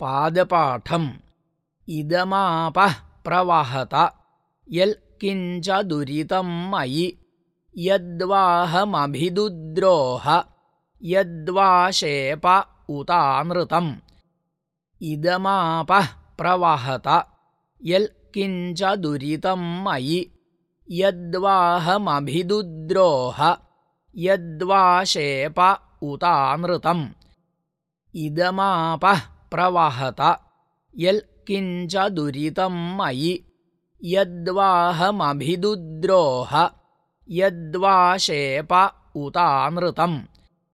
पादपाठम् इदमापः प्रवहत। यल्किञ्च दुरितं मयि। यद्वाहमभिदुद्रोह। यद्वाशेप उतानृतम्। इदमापः प्रवहत। यल्किञ्च दुरितं मयि। यद्वाहमभिदुद्रोह। यद्वाशेप उतानृतम्। इदमापः प्रवहत। यल्किञ्च दुरितं मयि। यद्वाहमभिदुद्रोह। यद्वाशेप उतानृतम्